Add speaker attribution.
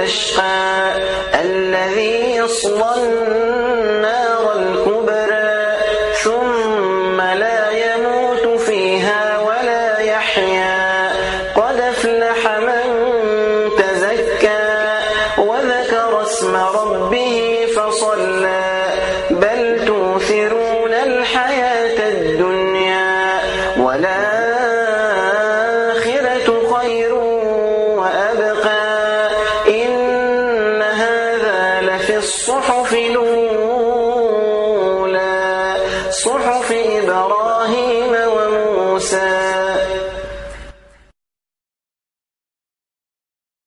Speaker 1: الأشقى الذي يصلى النار الكبرى ثم لا يموت فيها ولا يحيا. قد أفلح من تزكى وذكر اسم ربه فصلى. بل توثرون الحياة الدنيا والآخرة في الصحف الأولى صحف إبراهيم.